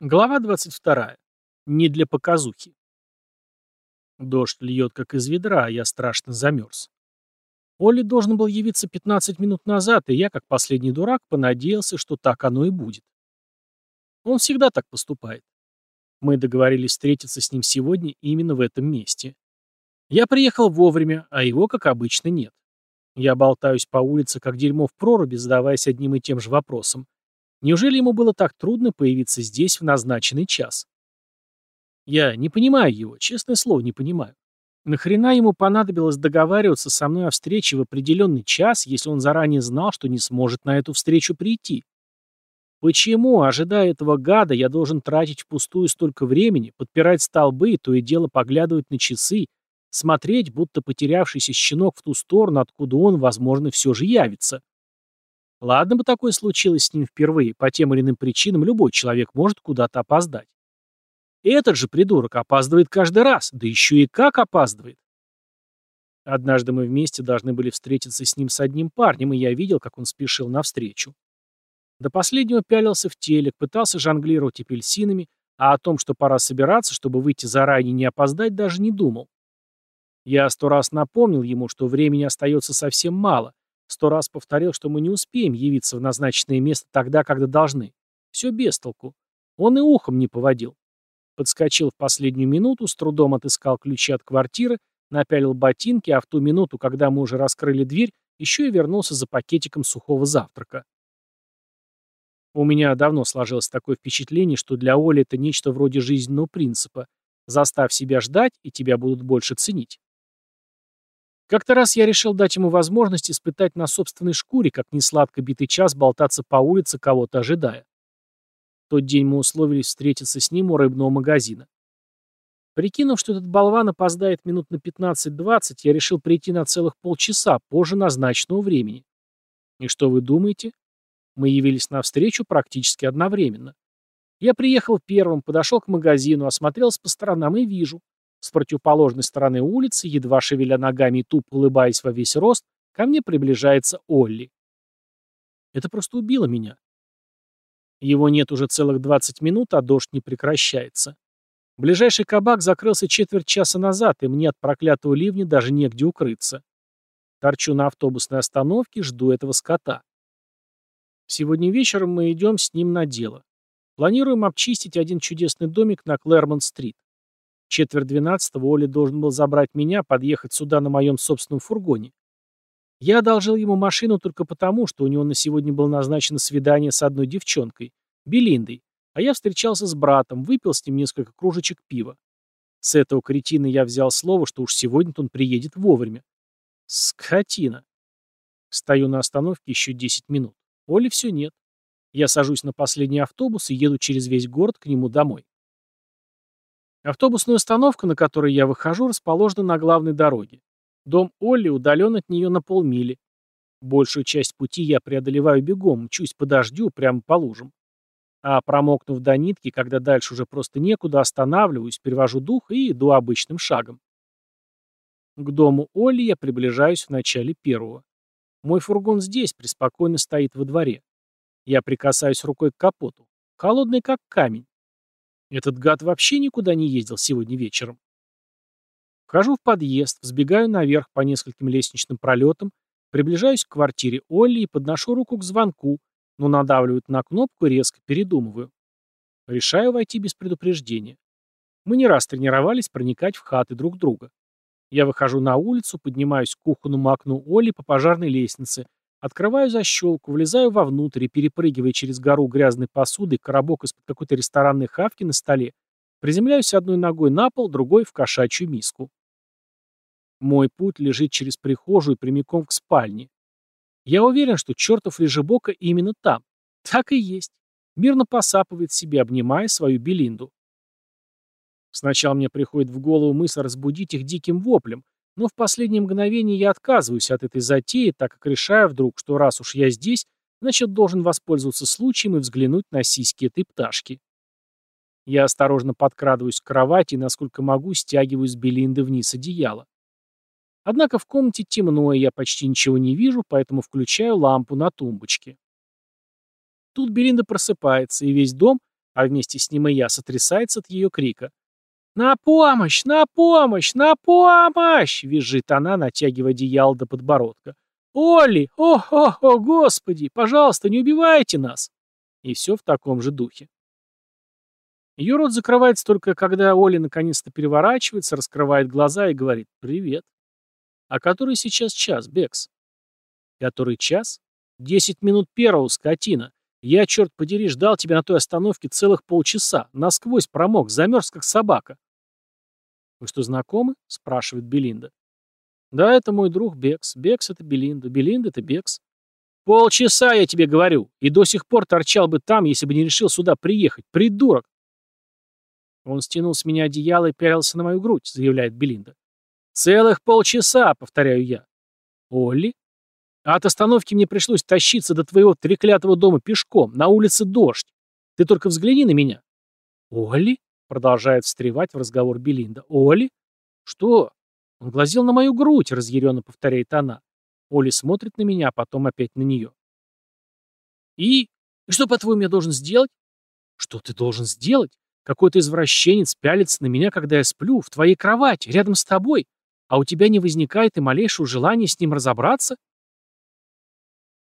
Глава 22. Не для показухи. Дождь льет как из ведра, а я страшно замерз. Олли должен был явиться 15 минут назад, и я, как последний дурак, понадеялся, что так оно и будет. Он всегда так поступает. Мы договорились встретиться с ним сегодня именно в этом месте. Я приехал вовремя, а его, как обычно, нет. Я болтаюсь по улице, как дерьмо в проруби, задаваясь одним и тем же вопросом. Неужели ему было так трудно появиться здесь в назначенный час? Я не понимаю его, честное слово, не понимаю. Нахрена ему понадобилось договариваться со мной о встрече в определенный час, если он заранее знал, что не сможет на эту встречу прийти? Почему, ожидая этого гада, я должен тратить впустую столько времени, подпирать столбы и то и дело поглядывать на часы, смотреть, будто потерявшийся щенок в ту сторону, откуда он, возможно, все же явится? Ладно бы такое случилось с ним впервые, по тем или иным причинам любой человек может куда-то опоздать. Этот же придурок опаздывает каждый раз, да еще и как опаздывает. Однажды мы вместе должны были встретиться с ним с одним парнем, и я видел, как он спешил навстречу. До последнего пялился в телек, пытался жонглировать апельсинами, а о том, что пора собираться, чтобы выйти заранее и не опоздать, даже не думал. Я сто раз напомнил ему, что времени остается совсем мало, Сто раз повторил, что мы не успеем явиться в назначенное место тогда, когда должны. Все без толку. Он и ухом не поводил. Подскочил в последнюю минуту, с трудом отыскал ключи от квартиры, напялил ботинки, а в ту минуту, когда мы уже раскрыли дверь, еще и вернулся за пакетиком сухого завтрака. У меня давно сложилось такое впечатление, что для Оли это нечто вроде жизненного принципа. Заставь себя ждать, и тебя будут больше ценить. Как-то раз я решил дать ему возможность испытать на собственной шкуре, как несладко битый час болтаться по улице, кого-то ожидая. В тот день мы условились встретиться с ним у рыбного магазина. Прикинув, что этот болван опоздает минут на 15-20, я решил прийти на целых полчаса позже назначенного времени. И что вы думаете? Мы явились на встречу практически одновременно. Я приехал первым, подошел к магазину, осмотрелся по сторонам и вижу. С противоположной стороны улицы, едва шевеля ногами и тупо улыбаясь во весь рост, ко мне приближается Олли. Это просто убило меня. Его нет уже целых 20 минут, а дождь не прекращается. Ближайший кабак закрылся четверть часа назад, и мне от проклятого ливня даже негде укрыться. Торчу на автобусной остановке, жду этого скота. Сегодня вечером мы идем с ним на дело. Планируем обчистить один чудесный домик на Клэрмонт-стрит четверть двенадцатого Оля должен был забрать меня, подъехать сюда на моем собственном фургоне. Я одолжил ему машину только потому, что у него на сегодня было назначено свидание с одной девчонкой, Белиндой, а я встречался с братом, выпил с ним несколько кружечек пива. С этого кретина я взял слово, что уж сегодня-то он приедет вовремя. Скотина. Стою на остановке еще 10 минут. Оли все нет. Я сажусь на последний автобус и еду через весь город к нему домой. Автобусная остановка, на которой я выхожу, расположена на главной дороге. Дом Олли удален от нее на полмили. Большую часть пути я преодолеваю бегом, мчусь по дождю прямо по лужам. А промокнув до нитки, когда дальше уже просто некуда, останавливаюсь, перевожу дух и иду обычным шагом. К дому Олли я приближаюсь в начале первого. Мой фургон здесь, преспокойно стоит во дворе. Я прикасаюсь рукой к капоту. Холодный как камень. Этот гад вообще никуда не ездил сегодня вечером. Вхожу в подъезд, взбегаю наверх по нескольким лестничным пролетам, приближаюсь к квартире Олли и подношу руку к звонку, но надавливают на кнопку и резко передумываю. Решаю войти без предупреждения. Мы не раз тренировались проникать в хаты друг друга. Я выхожу на улицу, поднимаюсь к кухонному окну Олли по пожарной лестнице, Открываю защелку, влезаю вовнутрь и, перепрыгивая через гору грязной посуды, коробок из-под какой-то ресторанной хавки на столе, приземляюсь одной ногой на пол, другой в кошачью миску. Мой путь лежит через прихожую прямиком к спальне. Я уверен, что чертов лежебока именно там. Так и есть. Мирно посапывает себе, обнимая свою Белинду. Сначала мне приходит в голову мысль разбудить их диким воплем, но в последнее мгновение я отказываюсь от этой затеи, так как решаю вдруг, что раз уж я здесь, значит должен воспользоваться случаем и взглянуть на сиськи этой пташки. Я осторожно подкрадываюсь к кровати и, насколько могу, стягиваю с Белинды вниз одеяло. Однако в комнате темно, и я почти ничего не вижу, поэтому включаю лампу на тумбочке. Тут Белинда просыпается, и весь дом, а вместе с ним и я сотрясается от ее крика. «На помощь! На помощь! На помощь!» — визжит она, натягивая одеяло до подбородка. «Олли! О-хо-хо, господи! Пожалуйста, не убивайте нас!» И все в таком же духе. Ее рот закрывается только когда Оля наконец-то переворачивается, раскрывает глаза и говорит «Привет». «А который сейчас час, Бекс?» «Который час?» «Десять минут первого, скотина. Я, черт подери, ждал тебя на той остановке целых полчаса. Насквозь промок, замерз, как собака». «Вы что, знакомы?» — спрашивает Белинда. «Да, это мой друг Бекс. Бекс — это Белинда. Белинда — это Бекс. Полчаса, я тебе говорю, и до сих пор торчал бы там, если бы не решил сюда приехать. Придурок!» Он стянул с меня одеяло и пялился на мою грудь, заявляет Белинда. «Целых полчаса», — повторяю я. «Олли?» А от остановки мне пришлось тащиться до твоего треклятого дома пешком, на улице дождь. Ты только взгляни на меня». «Олли?» — продолжает встревать в разговор Белинда. «Олли? Что?» Он глазел на мою грудь, разъяренно повторяет она. Оли смотрит на меня, а потом опять на нее. «И? И что, по-твоему, я должен сделать?» «Что ты должен сделать? Какой-то извращенец пялится на меня, когда я сплю, в твоей кровати, рядом с тобой, а у тебя не возникает и малейшего желания с ним разобраться?»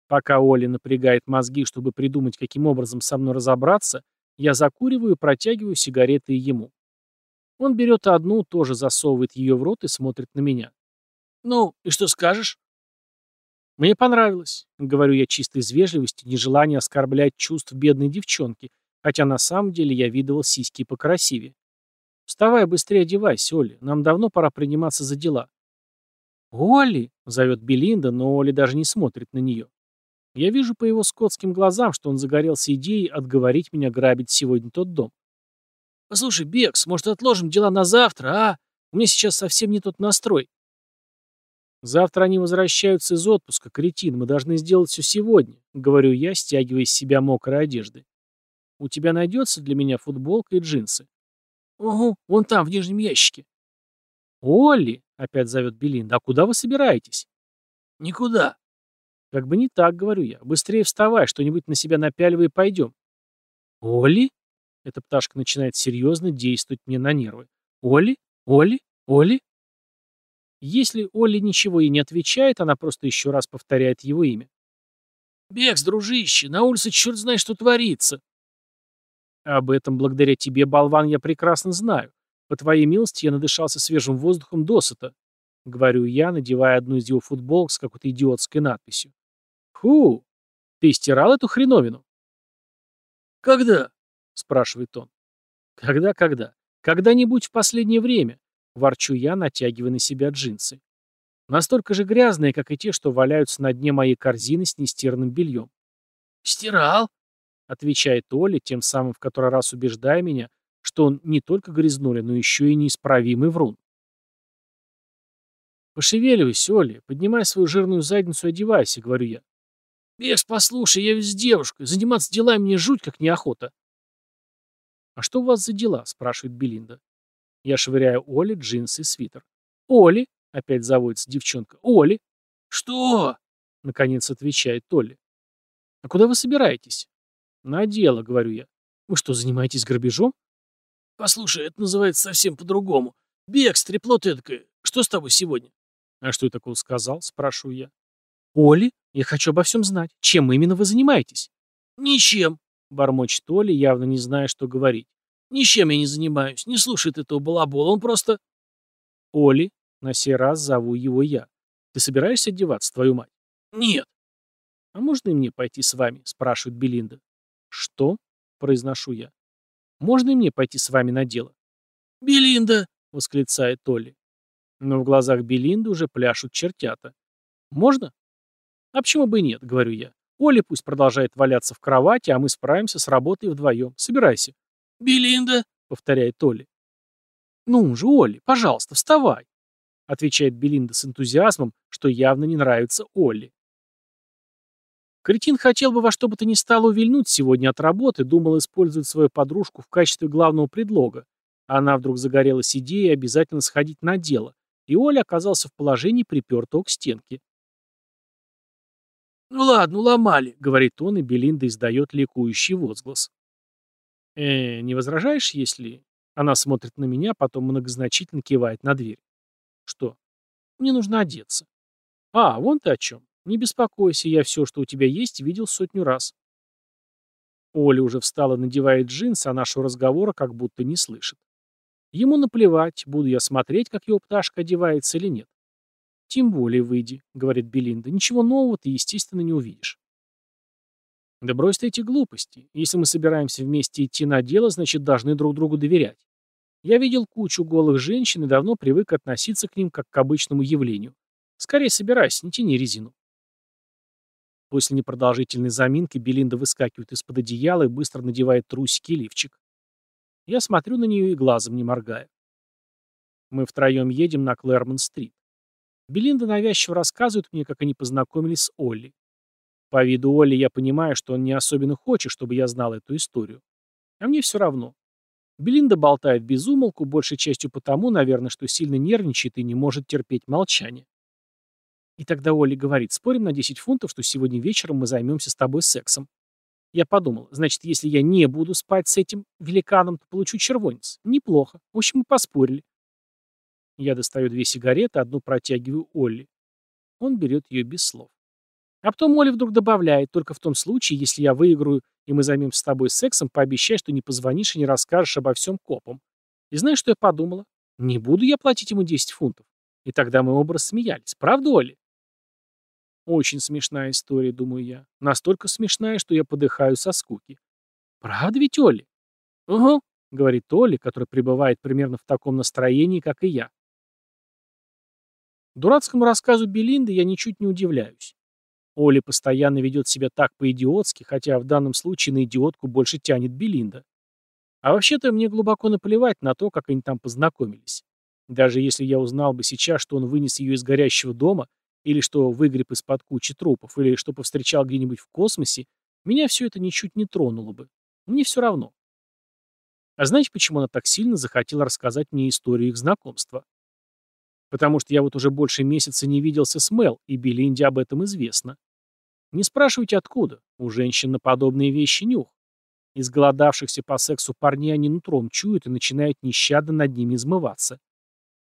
Пока Оля напрягает мозги, чтобы придумать, каким образом со мной разобраться, я закуриваю и протягиваю сигареты ему. Он берет одну, тоже засовывает ее в рот и смотрит на меня. «Ну, и что скажешь?» «Мне понравилось», — говорю я чисто из вежливости, нежелания оскорблять чувств бедной девчонки, хотя на самом деле я видывал сиськи покрасивее. «Вставай, быстрее одевайся, Оля, нам давно пора приниматься за дела». «Олли!» — зовет Белинда, но Оля даже не смотрит на нее. Я вижу по его скотским глазам, что он загорелся идеей отговорить меня грабить сегодня тот дом. «Послушай, Бекс, может, отложим дела на завтра, а? У меня сейчас совсем не тот настрой». «Завтра они возвращаются из отпуска, кретин, мы должны сделать все сегодня», — говорю я, стягивая из себя мокрой одежды. «У тебя найдется для меня футболка и джинсы?» «Угу, вон там, в нижнем ящике». «Олли!» — опять зовет Белинда. «А куда вы собираетесь?» «Никуда. Как бы не так, говорю я. Быстрее вставай, что-нибудь на себя напяливай и пойдем. Оли? Эта пташка начинает серьезно действовать мне на нервы. Оли? Оли? Оли? Если Оли ничего ей не отвечает, она просто еще раз повторяет его имя. «Бекс, дружище, на улице черт знает, что творится!» «Об этом благодаря тебе, болван, я прекрасно знаю. По твоей милости я надышался свежим воздухом досыта», — говорю я, надевая одну из его футболок с какой-то идиотской надписью. «Фу! Ты стирал эту хреновину?» «Когда?» — спрашивает он. «Когда-когда? Когда-нибудь в последнее время», — ворчу я, натягивая на себя джинсы. Настолько же грязные, как и те, что валяются на дне моей корзины с нестиранным бельем. «Стирал?» — отвечает Оля, тем самым в который раз убеждая меня, что он не только грязнули, но еще и неисправимый врун. «Пошевеливайся, Оля, поднимай свою жирную задницу и одевайся», — говорю я. «Бекс, послушай, я ведь с девушкой. Заниматься делами мне жуть как неохота». «А что у вас за дела?» — спрашивает Белинда. Я швыряю Оле джинсы и свитер. «Оли!» — опять заводится девчонка. «Оли!» «Что?» — наконец отвечает Толли. «А куда вы собираетесь?» «На дело», — говорю я. «Вы что, занимаетесь грабежом?» «Послушай, это называется совсем по-другому. Бекс, трепло ты Что с тобой сегодня?» «А что я такого сказал?» — спрашиваю я. «Оли, я хочу обо всем знать. Чем именно вы занимаетесь?» «Ничем», — бормочет Оли, явно не зная, что говорить. «Ничем я не занимаюсь. Не слушает этого балабола. Он просто...» «Оли, на сей раз зову его я. Ты собираешься одеваться, твою мать?» «Нет». «А можно и мне пойти с вами?» — спрашивает Белинда. «Что?» — произношу я. «Можно и мне пойти с вами на дело?» «Белинда!» — восклицает Оли. Но в глазах Белинды уже пляшут чертята. «Можно?» «А почему бы и нет?» — говорю я. «Оля пусть продолжает валяться в кровати, а мы справимся с работой вдвоем. Собирайся». «Белинда», — повторяет Оля. «Ну же, Олли, пожалуйста, вставай», — отвечает Белинда с энтузиазмом, что явно не нравится Олли. Кретин хотел бы во что бы то ни стало увильнуть сегодня от работы, думал использовать свою подружку в качестве главного предлога. Она вдруг загорелась идеей обязательно сходить на дело, и Оля оказался в положении припертого к стенке. «Ну ладно, уломали», — говорит он, и Белинда издает ликующий возглас. э не возражаешь, если...» Она смотрит на меня, потом многозначительно кивает на дверь. «Что?» «Мне нужно одеться». «А, вон ты о чем. Не беспокойся, я все, что у тебя есть, видел сотню раз». Оля уже встала, надевает джинсы, а нашего разговора как будто не слышит. Ему наплевать, буду я смотреть, как его пташка одевается или нет. «Тем более выйди», — говорит Белинда. «Ничего нового ты, естественно, не увидишь». Да брось ты эти глупости. Если мы собираемся вместе идти на дело, значит, должны друг другу доверять. Я видел кучу голых женщин и давно привык относиться к ним как к обычному явлению. Скорее собирайся, не тяни резину. После непродолжительной заминки Белинда выскакивает из-под одеяла и быстро надевает трусики и лифчик. Я смотрю на нее и глазом не моргая. Мы втроем едем на Клэрмон-стрит. Белинда навязчиво рассказывает мне, как они познакомились с Олли. По виду Олли я понимаю, что он не особенно хочет, чтобы я знал эту историю. А мне все равно. Белинда болтает без умолку, большей частью потому, наверное, что сильно нервничает и не может терпеть молчание. И тогда Олли говорит, спорим на 10 фунтов, что сегодня вечером мы займемся с тобой сексом. Я подумал, значит, если я не буду спать с этим великаном, то получу червонец. Неплохо. В общем, мы поспорили. Я достаю две сигареты, одну протягиваю Олли. Он берет ее без слов. А потом Молли вдруг добавляет, только в том случае, если я выиграю, и мы займемся с тобой сексом, пообещай, что не позвонишь и не расскажешь обо всем копам. И знаешь, что я подумала? Не буду я платить ему 10 фунтов. И тогда мы оба рассмеялись. Правда, Оли? Очень смешная история, думаю я. Настолько смешная, что я подыхаю со скуки. Правда ведь, Оли? Угу, говорит Оли, который пребывает примерно в таком настроении, как и я. Дурацкому рассказу Белинды я ничуть не удивляюсь. Оля постоянно ведет себя так по-идиотски, хотя в данном случае на идиотку больше тянет Белинда. А вообще-то мне глубоко наплевать на то, как они там познакомились. Даже если я узнал бы сейчас, что он вынес ее из горящего дома, или что выгреб из-под кучи трупов, или что повстречал где-нибудь в космосе, меня все это ничуть не тронуло бы. Мне все равно. А знаете, почему она так сильно захотела рассказать мне историю их знакомства? Потому что я вот уже больше месяца не виделся с Мел, и Белинде об этом известно. Не спрашивайте откуда, у женщин на подобные вещи нюх. Изголодавшихся по сексу парней они нутром чуют и начинают нещадно над ними измываться.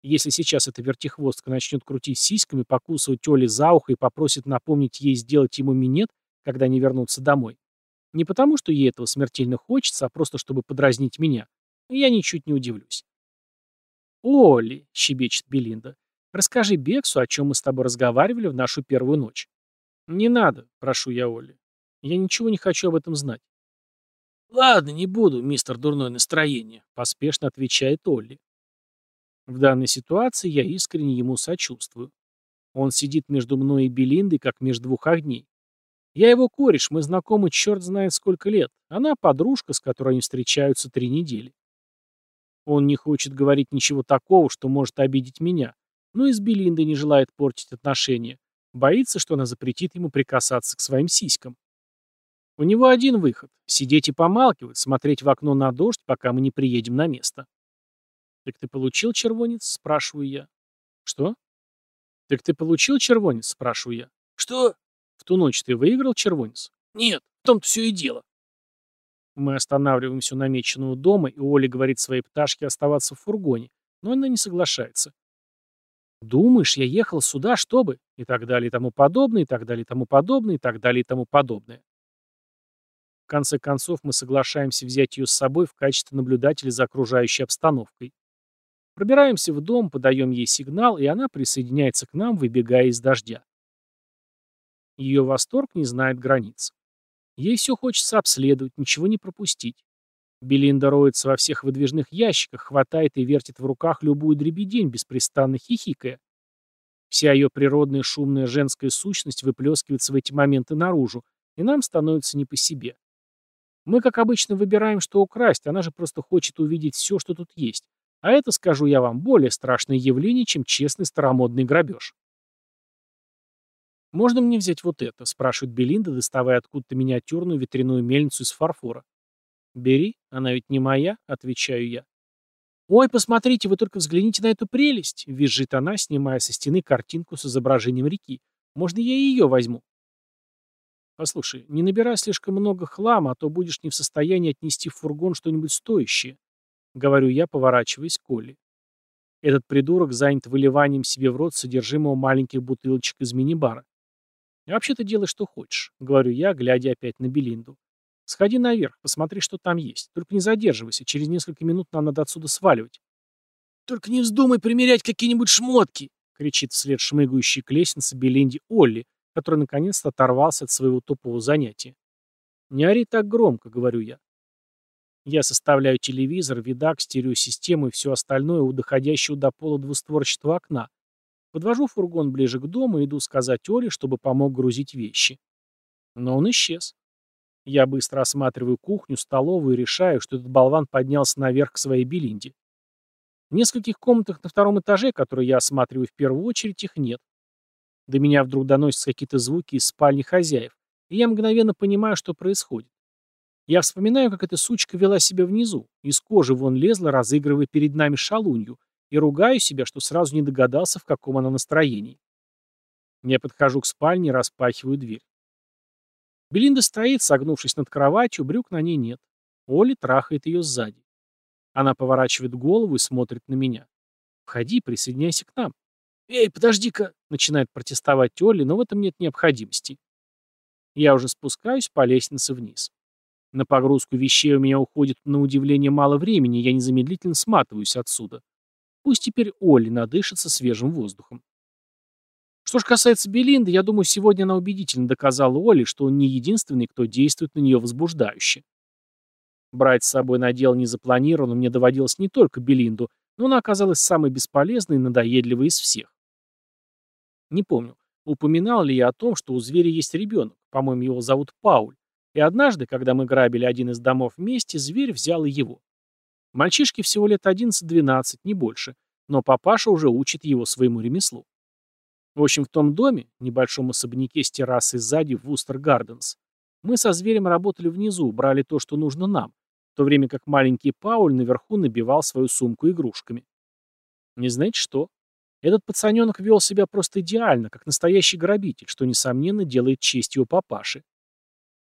Если сейчас эта вертихвостка начнет крутить сиськами, покусывать Оле за ухо и попросит напомнить ей сделать ему минет, когда они вернутся домой, не потому, что ей этого смертельно хочется, а просто чтобы подразнить меня, я ничуть не удивлюсь. «Олли», — щебечет Белинда, — «расскажи Бексу, о чем мы с тобой разговаривали в нашу первую ночь». «Не надо», — прошу я Олли. «Я ничего не хочу об этом знать». «Ладно, не буду, мистер Дурное настроение», — поспешно отвечает Олли. В данной ситуации я искренне ему сочувствую. Он сидит между мной и Белиндой, как между двух огней. Я его кореш, мы знакомы черт знает сколько лет. Она подружка, с которой они встречаются три недели. Он не хочет говорить ничего такого, что может обидеть меня, но и с Белиндой не желает портить отношения. Боится, что она запретит ему прикасаться к своим сиськам. У него один выход — сидеть и помалкивать, смотреть в окно на дождь, пока мы не приедем на место. «Так ты получил червонец?» — спрашиваю я. «Что?» «Так ты получил червонец?» — спрашиваю я. «Что?» «В ту ночь ты выиграл червонец?» «Нет, в том-то все и дело». Мы останавливаемся у намеченного дома, и Оля говорит своей пташке оставаться в фургоне, но она не соглашается. «Думаешь, я ехал сюда, чтобы...» и так далее и тому подобное, и так далее и тому подобное, и так далее и тому подобное. В конце концов, мы соглашаемся взять ее с собой в качестве наблюдателя за окружающей обстановкой. Пробираемся в дом, подаем ей сигнал, и она присоединяется к нам, выбегая из дождя. Ее восторг не знает границ. Ей все хочется обследовать, ничего не пропустить. Белинда роется во всех выдвижных ящиках, хватает и вертит в руках любую дребедень, беспрестанно хихикая. Вся ее природная шумная женская сущность выплескивается в эти моменты наружу, и нам становится не по себе. Мы, как обычно, выбираем, что украсть, она же просто хочет увидеть все, что тут есть. А это, скажу я вам, более страшное явление, чем честный старомодный грабеж. «Можно мне взять вот это?» – спрашивает Белинда, доставая откуда-то миниатюрную ветряную мельницу из фарфора. «Бери, она ведь не моя», — отвечаю я. «Ой, посмотрите, вы только взгляните на эту прелесть!» — визжит она, снимая со стены картинку с изображением реки. «Можно я ее возьму?» Послушай, не набирай слишком много хлама, а то будешь не в состоянии отнести в фургон что-нибудь стоящее. Говорю я, поворачиваясь к Коле. Этот придурок занят выливанием себе в рот содержимого маленьких бутылочек из мини-бара. «Вообще-то делай, что хочешь», — говорю я, глядя опять на Белинду. «Сходи наверх, посмотри, что там есть. Только не задерживайся, через несколько минут нам надо отсюда сваливать». «Только не вздумай примерять какие-нибудь шмотки!» — кричит вслед шмыгающей к лестнице Белинде Олли, который наконец-то оторвался от своего тупого занятия. «Не ори так громко», — говорю я. Я составляю телевизор, видак, стереосистему и все остальное у доходящего до пола двустворчатого окна, Подвожу фургон ближе к дому и иду сказать Оле, чтобы помог грузить вещи. Но он исчез. Я быстро осматриваю кухню, столовую и решаю, что этот болван поднялся наверх к своей Белинде. В нескольких комнатах на втором этаже, которые я осматриваю в первую очередь, их нет. До меня вдруг доносятся какие-то звуки из спальни хозяев, и я мгновенно понимаю, что происходит. Я вспоминаю, как эта сучка вела себя внизу, из кожи вон лезла, разыгрывая перед нами шалунью, и ругаю себя, что сразу не догадался, в каком она настроении. Я подхожу к спальне и распахиваю дверь. Белинда стоит, согнувшись над кроватью, брюк на ней нет. Оля трахает ее сзади. Она поворачивает голову и смотрит на меня. «Входи, присоединяйся к нам». «Эй, подожди-ка!» — начинает протестовать Оля, но в этом нет необходимости. Я уже спускаюсь по лестнице вниз. На погрузку вещей у меня уходит на удивление мало времени, я незамедлительно сматываюсь отсюда. Пусть теперь Олли надышится свежим воздухом. Что же касается Белинды, я думаю, сегодня она убедительно доказала Олли, что он не единственный, кто действует на нее возбуждающе. Брать с собой на дело незапланированно мне доводилось не только Белинду, но она оказалась самой бесполезной и надоедливой из всех. Не помню, упоминал ли я о том, что у зверя есть ребенок, по-моему, его зовут Пауль, и однажды, когда мы грабили один из домов вместе, зверь взял и его. Мальчишке всего лет 11-12, не больше, но папаша уже учит его своему ремеслу. В общем, в том доме, небольшом особняке с террасой сзади в Вустер Гарденс, мы со зверем работали внизу, брали то, что нужно нам, в то время как маленький Пауль наверху набивал свою сумку игрушками. Не знаете что? Этот пацаненок вел себя просто идеально, как настоящий грабитель, что, несомненно, делает честь его папаши.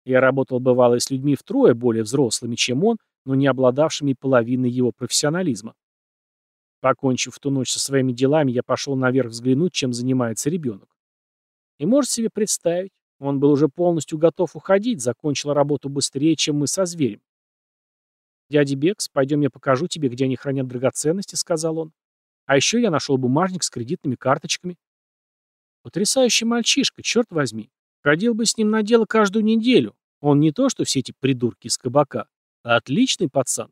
Я работал, бывало, с людьми втрое более взрослыми, чем он, но не обладавшими половиной его профессионализма. Покончив в ту ночь со своими делами, я пошел наверх взглянуть, чем занимается ребенок. И можете себе представить, он был уже полностью готов уходить, закончил работу быстрее, чем мы со зверем. «Дядя Бекс, пойдем я покажу тебе, где они хранят драгоценности», — сказал он. «А еще я нашел бумажник с кредитными карточками». Потрясающий мальчишка, черт возьми. Ходил бы с ним на дело каждую неделю. Он не то, что все эти придурки из кабака. Отличный пацан.